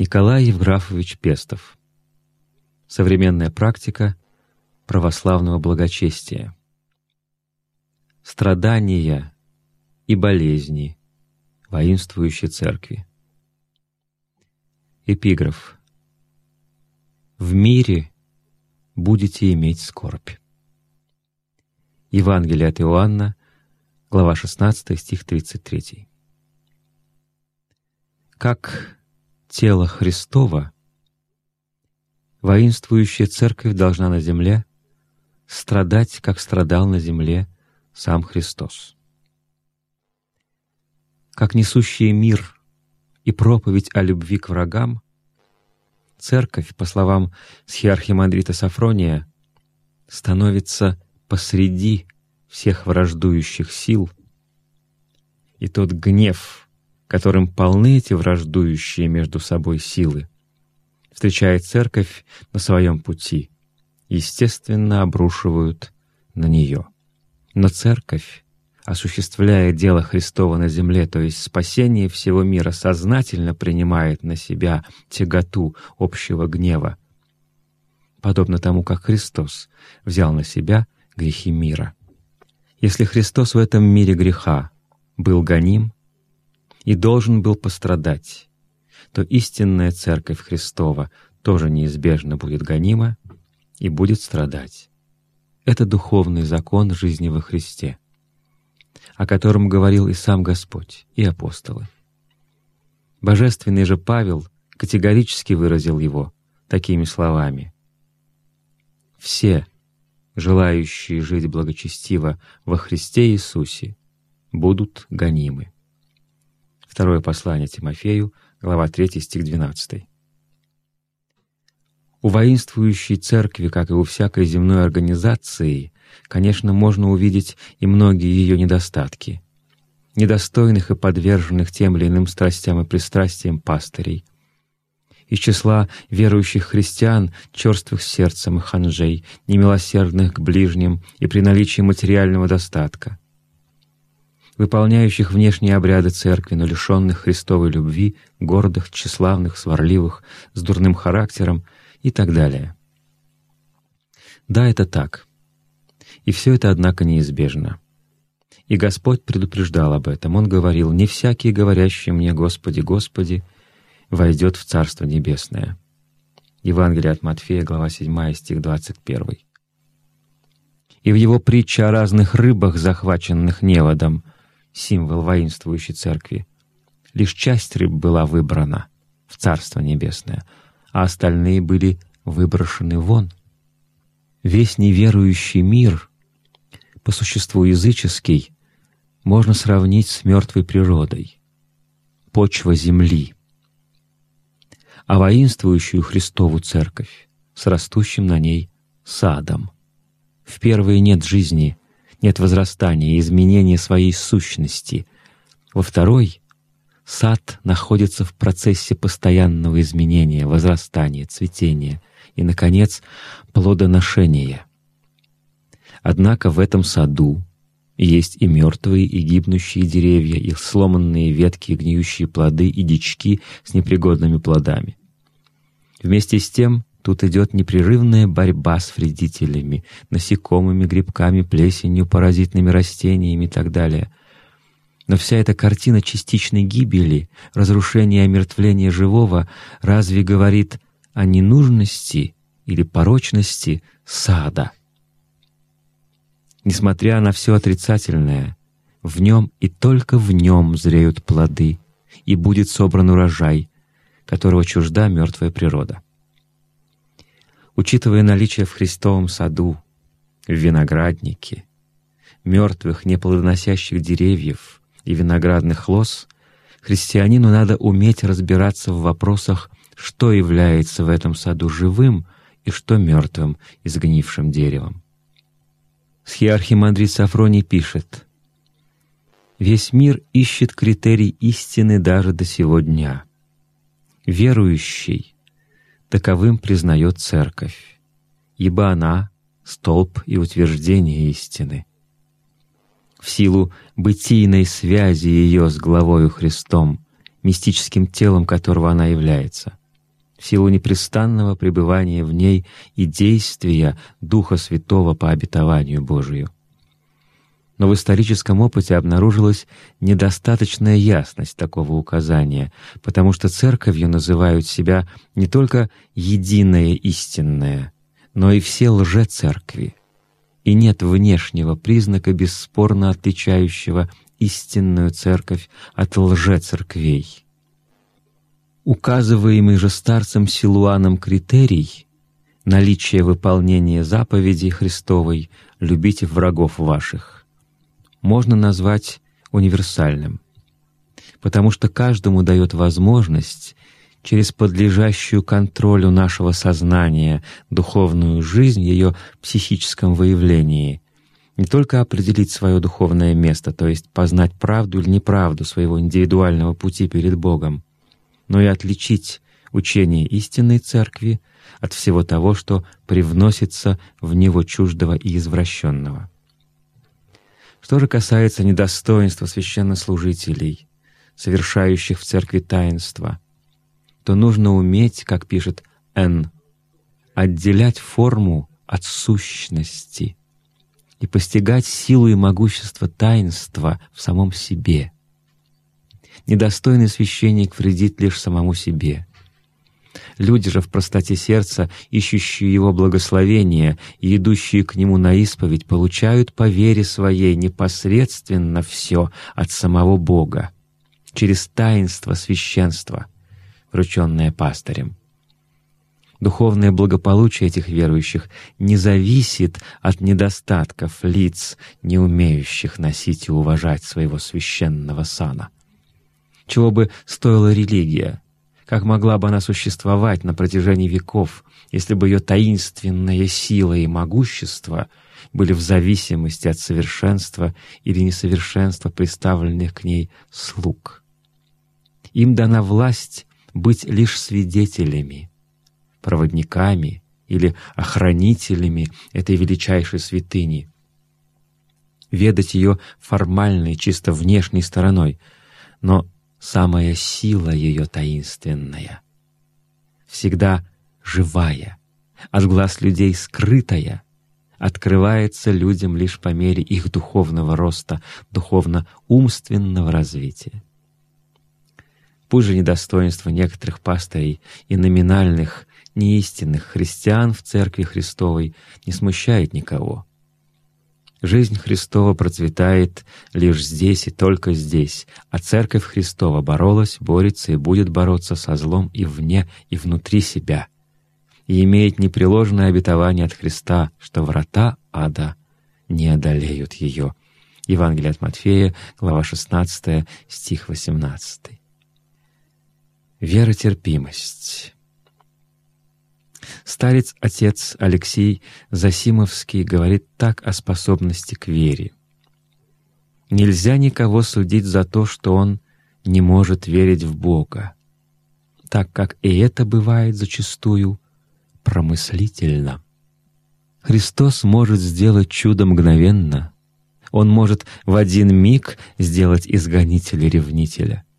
Николай Евграфович Пестов. Современная практика православного благочестия. Страдания и болезни воинствующей церкви. Эпиграф. «В мире будете иметь скорбь». Евангелие от Иоанна, глава 16, стих 33. Как тело Христова, воинствующая церковь должна на земле страдать, как страдал на земле сам Христос. Как несущие мир и проповедь о любви к врагам, церковь, по словам схиархимандрита Сафрония, становится посреди всех враждующих сил, и тот гнев, которым полны эти враждующие между собой силы, встречает церковь на своем пути, естественно, обрушивают на нее. Но церковь, осуществляя дело Христова на земле, то есть спасение всего мира, сознательно принимает на себя тяготу общего гнева, подобно тому, как Христос взял на себя грехи мира. Если Христос в этом мире греха был гоним, и должен был пострадать, то истинная Церковь Христова тоже неизбежно будет гонима и будет страдать. Это духовный закон жизни во Христе, о котором говорил и сам Господь, и апостолы. Божественный же Павел категорически выразил его такими словами. «Все, желающие жить благочестиво во Христе Иисусе, будут гонимы». Второе послание Тимофею, глава 3, стих 12. У воинствующей церкви, как и у всякой земной организации, конечно, можно увидеть и многие ее недостатки. Недостойных и подверженных тем или иным страстям и пристрастиям пастырей, из числа верующих христиан, черствых сердцем и ханжей, немилосердных к ближним и при наличии материального достатка выполняющих внешние обряды церкви, но лишенных Христовой любви, гордых, тщеславных, сварливых, с дурным характером и так далее. Да, это так. И все это, однако, неизбежно. И Господь предупреждал об этом. Он говорил, «Не всякий, говорящий мне, Господи, Господи, войдет в Царство Небесное». Евангелие от Матфея, глава 7, стих 21. И в его притче о разных рыбах, захваченных неводом, символ воинствующей церкви. Лишь часть рыб была выбрана в Царство Небесное, а остальные были выброшены вон. Весь неверующий мир, по существу языческий, можно сравнить с мертвой природой, почва земли, а воинствующую Христову Церковь с растущим на ней садом. В первой нет жизни, нет возрастания и изменения своей сущности. Во второй — сад находится в процессе постоянного изменения, возрастания, цветения и, наконец, плодоношения. Однако в этом саду есть и мертвые, и гибнущие деревья, и сломанные ветки, и гниющие плоды, и дички с непригодными плодами. Вместе с тем Тут идет непрерывная борьба с вредителями, насекомыми, грибками, плесенью, паразитными растениями и так далее. Но вся эта картина частичной гибели, разрушения и омертвления живого разве говорит о ненужности или порочности сада? Несмотря на все отрицательное, в нем и только в нем зреют плоды, и будет собран урожай, которого чужда мертвая природа учитывая наличие в Христовом саду, в винограднике, мертвых, неплодоносящих деревьев и виноградных лоз, христианину надо уметь разбираться в вопросах, что является в этом саду живым и что мертвым и сгнившим деревом. Схиархимандрит Сафроний пишет, «Весь мир ищет критерий истины даже до сего дня. Верующий таковым признает Церковь, ибо она — столб и утверждение истины. В силу бытийной связи ее с главою Христом, мистическим телом которого она является. в силу непрестанного пребывания в ней и действия Духа Святого по обетованию Божию. Но в историческом опыте обнаружилась недостаточная ясность такого указания, потому что церковью называют себя не только «единое истинное», но и все лжецеркви, и нет внешнего признака, бесспорно отличающего истинную церковь от лжецерквей. Указываемый же старцем Силуаном критерий — наличие выполнения заповедей Христовой «любите врагов ваших» — можно назвать универсальным, потому что каждому дает возможность через подлежащую контролю нашего сознания духовную жизнь, ее психическом выявлении, не только определить свое духовное место, то есть познать правду или неправду своего индивидуального пути перед Богом, но и отличить учение истинной Церкви от всего того, что привносится в него чуждого и извращенного. Что же касается недостоинства священнослужителей, совершающих в Церкви таинства, то нужно уметь, как пишет Н, отделять форму от сущности и постигать силу и могущество таинства в самом себе — Недостойный священник вредит лишь самому себе. Люди же в простоте сердца, ищущие Его благословения и идущие к Нему на исповедь, получают по вере своей непосредственно все от самого Бога, через таинство священства, врученное пастырем. Духовное благополучие этих верующих не зависит от недостатков лиц, не умеющих носить и уважать своего священного сана — чего бы стоила религия? Как могла бы она существовать на протяжении веков, если бы ее таинственная сила и могущество были в зависимости от совершенства или несовершенства представленных к ней слуг? Им дана власть быть лишь свидетелями, проводниками или охранителями этой величайшей святыни, ведать ее формальной, чисто внешней стороной, но самая сила ее таинственная, всегда живая, от глаз людей скрытая, открывается людям лишь по мере их духовного роста, духовно-умственного развития. Пусть же недостоинство некоторых пастырей и номинальных, неистинных христиан в Церкви Христовой не смущает никого — Жизнь Христова процветает лишь здесь и только здесь, а Церковь Христова боролась, борется и будет бороться со злом и вне, и внутри себя, и имеет непреложное обетование от Христа, что врата ада не одолеют ее. Евангелие от Матфея, глава 16, стих 18. Веротерпимость. Старец-отец Алексей Засимовский говорит так о способности к вере. Нельзя никого судить за то, что он не может верить в Бога, так как и это бывает зачастую промыслительно. Христос может сделать чудо мгновенно. Он может в один миг сделать изгонителя-ревнителя —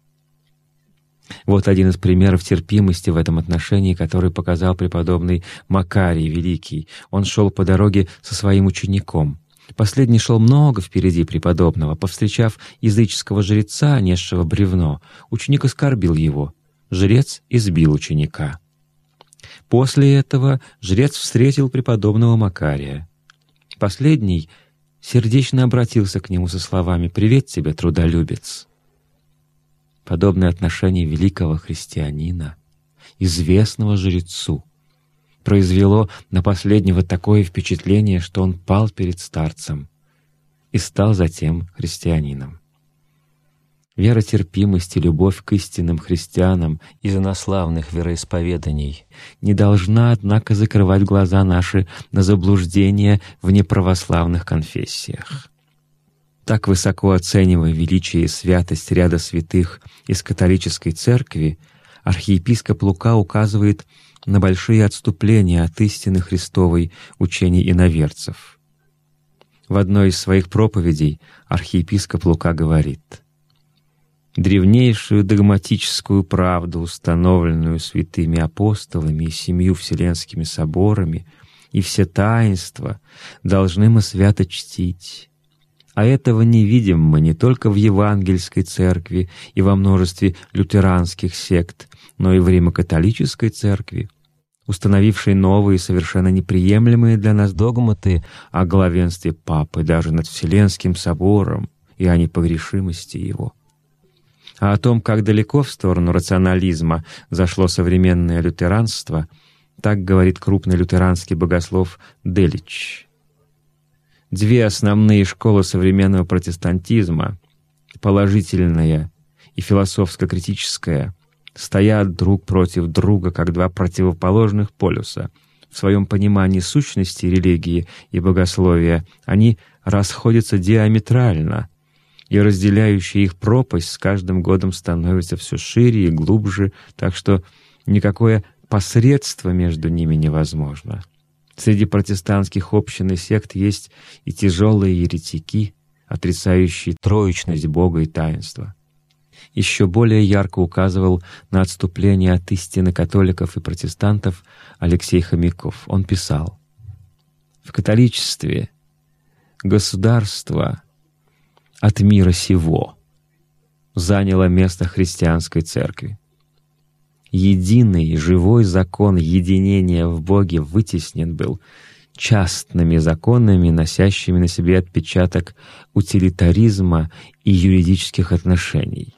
вот один из примеров терпимости в этом отношении, который показал преподобный Макарий Великий. Он шел по дороге со своим учеником. Последний шел много впереди преподобного. Повстречав языческого жреца, несшего бревно, ученик оскорбил его. Жрец избил ученика. После этого жрец встретил преподобного Макария. Последний сердечно обратился к нему со словами «Привет тебе, трудолюбец!» Подобное отношение великого христианина, известного жрецу, произвело на последнего такое впечатление, что он пал перед старцем и стал затем христианином. Вера, терпимость любовь к истинным христианам из инославных вероисповеданий не должна, однако, закрывать глаза наши на заблуждения в неправославных конфессиях так высоко оценивая величие и святость ряда святых из католической церкви, архиепископ Лука указывает на большие отступления от истины Христовой учений иноверцев. В одной из своих проповедей архиепископ Лука говорит древнейшую догматическую правду, установленную святыми апостолами и семью вселенскими соборами, и все таинства должны мы свято чтить. А этого не видим мы не только в Евангельской церкви и во множестве лютеранских сект, но и в Римо-католической церкви, установившей новые, совершенно неприемлемые для нас догматы о главенстве Папы даже над Вселенским собором и о непогрешимости его. А о том, как далеко в сторону рационализма зашло современное лютеранство, так говорит крупный лютеранский богослов Делич. Две основные школы современного протестантизма — положительная и философско-критическая — стоят друг против друга, как два противоположных полюса. В своем понимании сущности религии и богословия они расходятся диаметрально, и разделяющая их пропасть с каждым годом становится все шире и глубже, так что никакое посредство между ними невозможно. Среди протестантских общин и сект есть и тяжелые еретики, отрицающие троечность Бога и таинства. Еще более ярко указывал на отступление от истины католиков и протестантов Алексей Хомяков. Он писал, «В католичестве государство от мира сего заняло место христианской церкви. Единый живой закон единения в Боге вытеснен был частными законами, носящими на себе отпечаток утилитаризма и юридических отношений.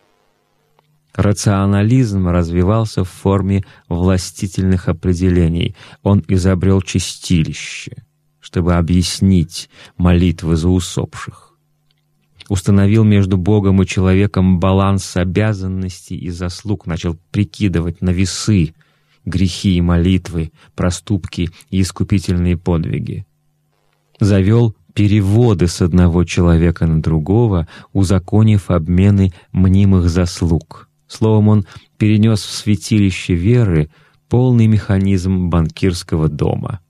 Рационализм развивался в форме властительных определений. Он изобрел чистилище, чтобы объяснить молитвы за усопших установил между Богом и человеком баланс обязанностей и заслуг, начал прикидывать на весы грехи и молитвы, проступки и искупительные подвиги. Завел переводы с одного человека на другого, узаконив обмены мнимых заслуг. Словом, он перенес в святилище веры полный механизм банкирского дома —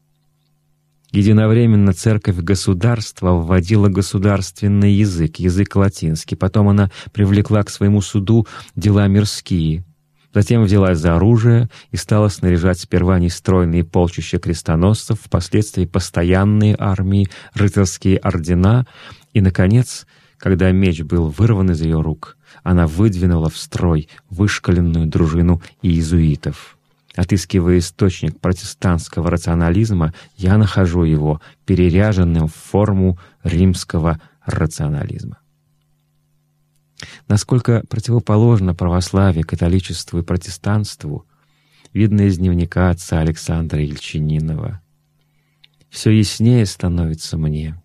Единовременно церковь государства вводила государственный язык, язык латинский. Потом она привлекла к своему суду дела мирские. Затем взялась за оружие и стала снаряжать сперва нестройные полчища крестоносцев, впоследствии постоянные армии, рыцарские ордена, и, наконец, когда меч был вырван из ее рук, она выдвинула в строй вышкаленную дружину иезуитов. Отыскивая источник протестантского рационализма, я нахожу его переряженным в форму римского рационализма. Насколько противоположно православие, католичеству и протестанству, видно из дневника отца Александра Ельчининова. Все яснее становится мне,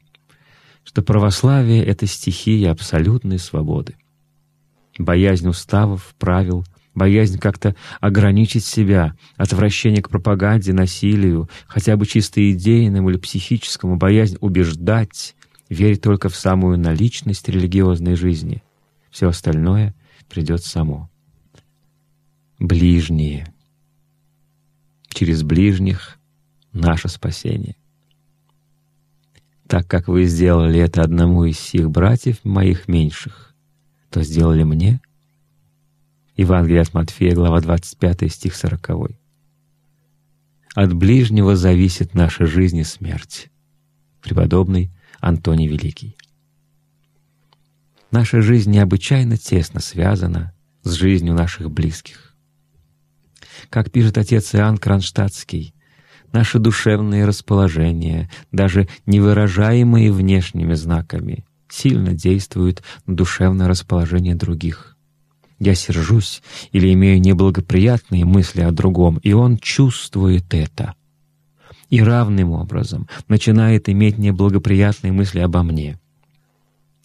что православие — это стихия абсолютной свободы. Боязнь уставов, правил — боязнь как-то ограничить себя, отвращение к пропаганде, насилию, хотя бы чисто идейному или психическому, боязнь убеждать, верить только в самую наличность религиозной жизни. Все остальное придет само. Ближние. Через ближних наше спасение. Так как вы сделали это одному из сих братьев моих меньших, то сделали мне — Евангелие от Матфея, глава 25, стих 40. «От ближнего зависит наша жизнь и смерть». Преподобный Антоний Великий. Наша жизнь необычайно тесно связана с жизнью наших близких. Как пишет отец Иоанн Кронштадтский, наши душевные расположения, даже не выражаемые внешними знаками, сильно действуют на душевное расположение других я сержусь или имею неблагоприятные мысли о другом, и он чувствует это. И равным образом начинает иметь неблагоприятные мысли обо мне.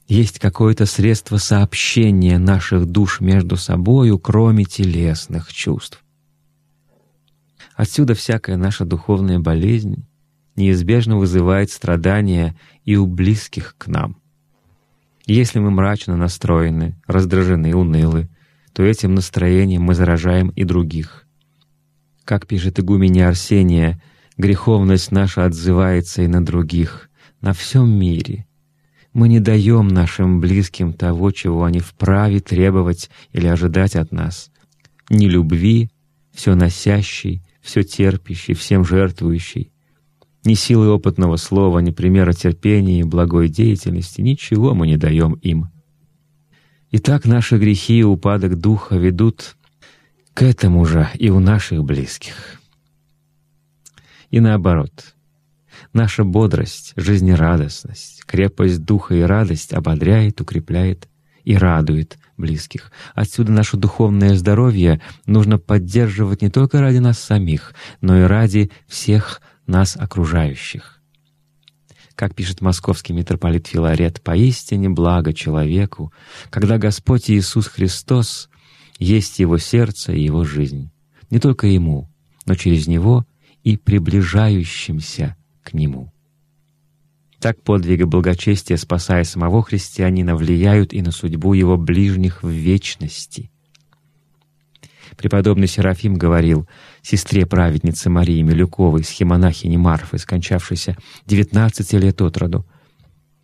Есть какое-то средство сообщения наших душ между собою, кроме телесных чувств. Отсюда всякая наша духовная болезнь неизбежно вызывает страдания и у близких к нам. Если мы мрачно настроены, раздражены, унылы, то этим настроением мы заражаем и других. Как пишет игуменя Арсения, греховность наша отзывается и на других, на всем мире. мы не даем нашим близким того, чего они вправе требовать или ожидать от нас. Ни любви, все носящий, все терпящий, всем жертвующий, ни силы опытного слова, ни примера терпения и благой деятельности, ничего мы не даем им. Итак, наши грехи и упадок духа ведут к этому же и у наших близких. И наоборот, наша бодрость, жизнерадостность, крепость духа и радость ободряет, укрепляет и радует близких. Отсюда наше духовное здоровье нужно поддерживать не только ради нас самих, но и ради всех нас окружающих. Как пишет московский митрополит Филарет, «Поистине благо человеку, когда Господь Иисус Христос есть его сердце и его жизнь, не только ему, но через него и приближающимся к нему». Так подвиги благочестия, спасая самого христианина, влияют и на судьбу его ближних в вечности. Преподобный Серафим говорил сестре праведницы Марии Милюковой, схемонахини Марфы, скончавшейся 19 лет от роду,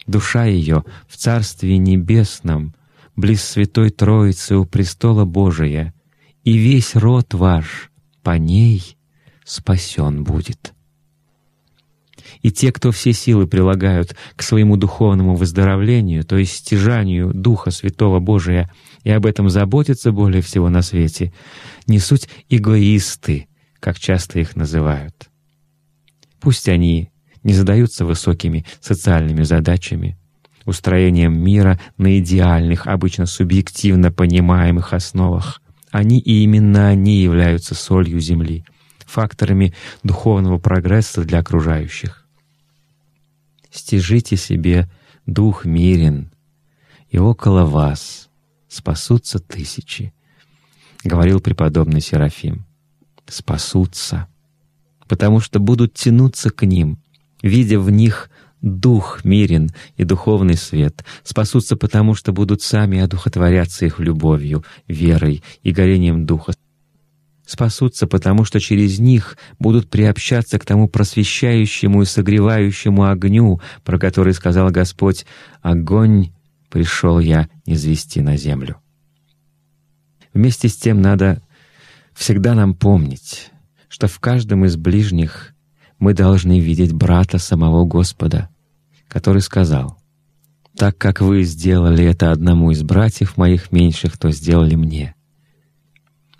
«Душа ее в Царстве Небесном, близ Святой Троицы у престола Божия, и весь род ваш по ней спасен будет» и те, кто все силы прилагают к своему духовному выздоровлению, то есть стяжанию Духа Святого Божия, и об этом заботятся более всего на свете, не суть эгоисты, как часто их называют. Пусть они не задаются высокими социальными задачами, устроением мира на идеальных, обычно субъективно понимаемых основах. Они и именно они являются солью Земли, факторами духовного прогресса для окружающих стяжите себе дух мирен, и около вас спасутся тысячи, — говорил преподобный Серафим. Спасутся, потому что будут тянуться к ним, видя в них дух мирен и духовный свет, спасутся потому, что будут сами одухотворяться их любовью, верой и горением духа, спасутся, потому что через них будут приобщаться к тому просвещающему и согревающему огню, про который сказал Господь «Огонь пришел я низвести на землю». Вместе с тем надо всегда нам помнить, что в каждом из ближних мы должны видеть брата самого Господа, который сказал «Так как вы сделали это одному из братьев моих меньших, то сделали мне».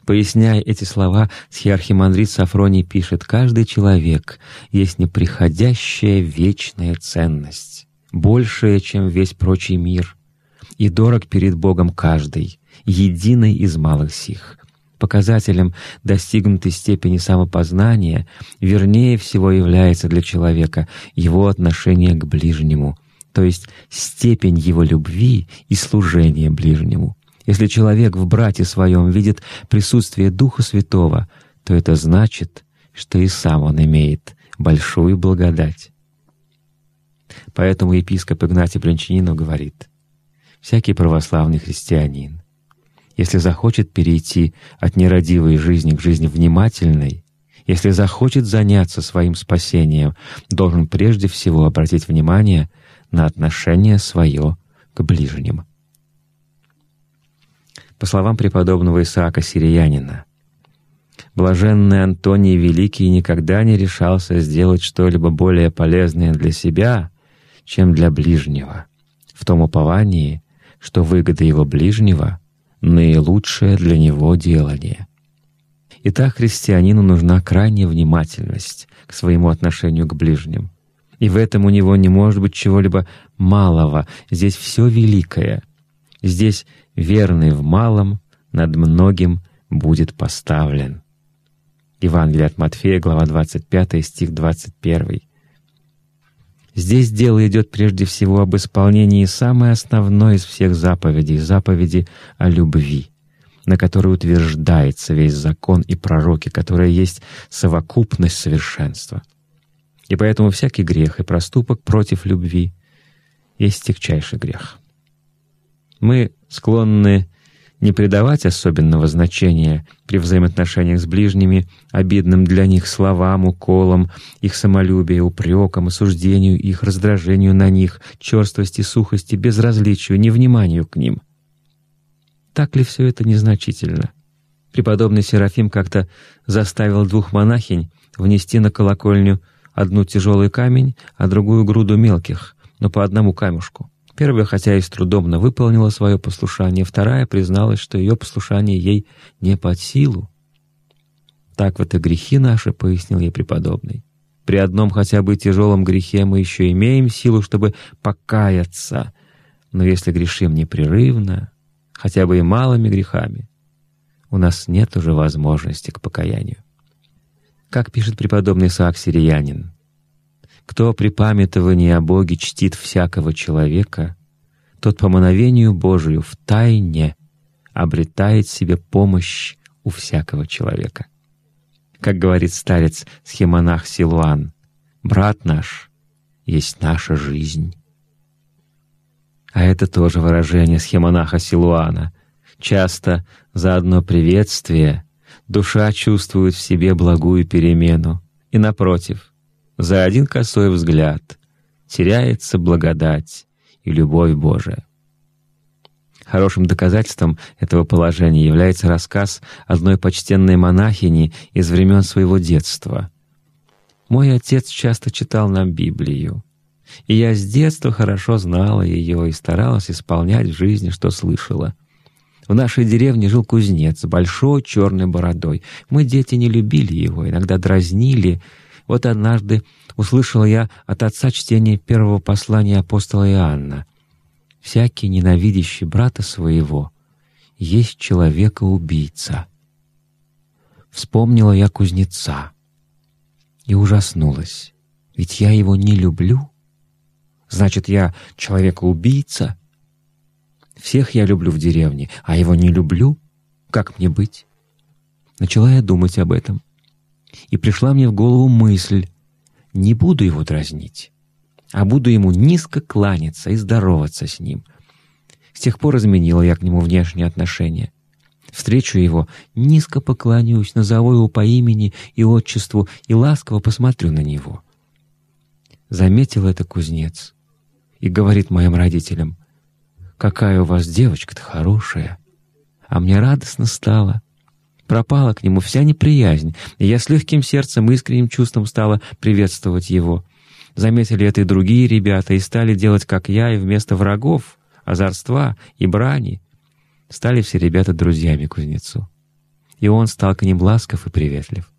Поясняя эти слова, схиархимандрит Сафроний пишет, «Каждый человек есть неприходящая вечная ценность, большая, чем весь прочий мир, и дорог перед Богом каждый, единый из малых сих». Показателем достигнутой степени самопознания вернее всего является для человека его отношение к ближнему, то есть степень его любви и служения ближнему. Если человек в брате своем видит присутствие Духа Святого, то это значит, что и сам он имеет большую благодать. Поэтому епископ Игнатий Брянчанинов говорит, «Всякий православный христианин, если захочет перейти от нерадивой жизни к жизни внимательной, если захочет заняться своим спасением, должен прежде всего обратить внимание на отношение свое к ближним по словам преподобного Исаака Сириянина. Блаженный Антоний Великий никогда не решался сделать что-либо более полезное для себя, чем для ближнего, в том уповании, что выгода его ближнего — наилучшее для него делание. Итак, христианину нужна крайняя внимательность к своему отношению к ближним. И в этом у него не может быть чего-либо малого, здесь все великое. Здесь верный в малом над многим будет поставлен. Евангелие от Матфея, глава 25, стих 21. Здесь дело идет прежде всего об исполнении самой основной из всех заповедей, заповеди о любви, на которой утверждается весь закон и пророки, которая есть совокупность совершенства. И поэтому всякий грех и проступок против любви есть тягчайший грех. Мы склонны не придавать особенного значения при взаимоотношениях с ближними, обидным для них словам, уколам, их самолюбию, упрекам, осуждению их, раздражению на них, черствости, сухости, безразличию, невниманию к ним. Так ли все это незначительно? Преподобный Серафим как-то заставил двух монахинь внести на колокольню одну тяжелый камень, а другую груду мелких, но по одному камешку. Первая, хотя и с трудом, но выполнила свое послушание, вторая призналась, что ее послушание ей не под силу. «Так вот и грехи наши», — пояснил ей преподобный. «При одном хотя бы тяжелом грехе мы еще имеем силу, чтобы покаяться, но если грешим непрерывно, хотя бы и малыми грехами, у нас нет уже возможности к покаянию. Как пишет преподобный Исаак Сириянин, кто при памятовании о Боге чтит всякого человека, тот по мановению Божию в тайне обретает себе помощь у всякого человека. Как говорит старец схемонах Силуан, «Брат наш есть наша жизнь». А это тоже выражение схемонаха Силуана. Часто за одно приветствие душа чувствует в себе благую перемену, и, напротив, за один косой взгляд теряется благодать и любовь Божия. Хорошим доказательством этого положения является рассказ одной почтенной монахини из времен своего детства. «Мой отец часто читал нам Библию, и я с детства хорошо знала ее и старалась исполнять в жизни, что слышала». В нашей деревне жил кузнец с большой черной бородой. Мы, дети, не любили его, иногда дразнили, вот однажды услышал я от отца чтение первого послания апостола Иоанна. «Всякий, ненавидящий брата своего, есть человека-убийца». Вспомнила я кузнеца и ужаснулась. Ведь я его не люблю. Значит, я человека-убийца. Всех я люблю в деревне, а его не люблю. Как мне быть? Начала я думать об этом и пришла мне в голову мысль, не буду его дразнить, а буду ему низко кланяться и здороваться с ним. С тех пор изменила я к нему внешние отношения. Встречу его, низко поклонюсь, назову его по имени и отчеству и ласково посмотрю на него. Заметил это кузнец и говорит моим родителям, «Какая у вас девочка-то хорошая!» А мне радостно стало — пропала к нему вся неприязнь, и я с легким сердцем и искренним чувством стала приветствовать его. Заметили это и другие ребята, и стали делать, как я, и вместо врагов, озорства и брани стали все ребята друзьями кузнецу. И он стал к ним ласков и приветлив.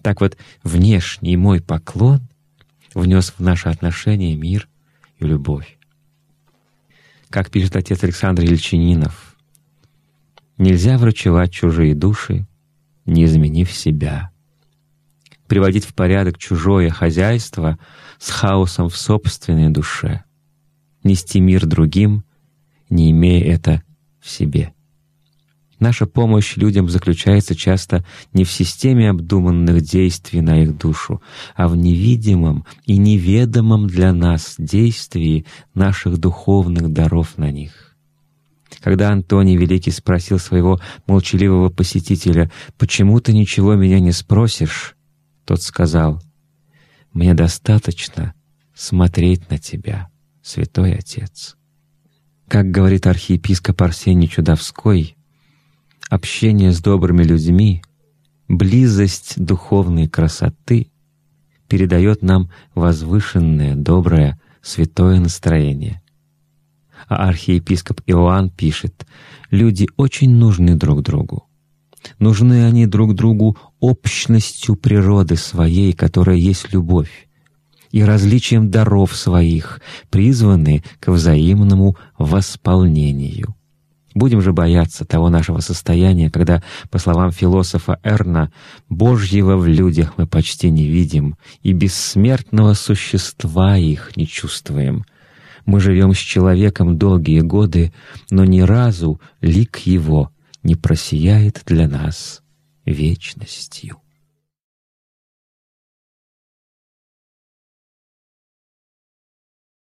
Так вот, внешний мой поклон внес в наши отношения мир и любовь. Как пишет отец Александр Ельчининов — Нельзя врачевать чужие души, не изменив себя. Приводить в порядок чужое хозяйство с хаосом в собственной душе. Нести мир другим, не имея это в себе. Наша помощь людям заключается часто не в системе обдуманных действий на их душу, а в невидимом и неведомом для нас действии наших духовных даров на них. Когда Антоний Великий спросил своего молчаливого посетителя, «Почему ты ничего меня не спросишь?» Тот сказал, «Мне достаточно смотреть на тебя, святой Отец». Как говорит архиепископ Арсений Чудовской, общение с добрыми людьми, близость духовной красоты передает нам возвышенное, доброе, святое настроение а архиепископ Иоанн пишет, «Люди очень нужны друг другу. Нужны они друг другу общностью природы своей, которая есть любовь, и различием даров своих, призваны к взаимному восполнению». Будем же бояться того нашего состояния, когда, по словам философа Эрна, «Божьего в людях мы почти не видим, и бессмертного существа их не чувствуем». Мы живем с человеком долгие годы, но ни разу лик его не просияет для нас вечностью.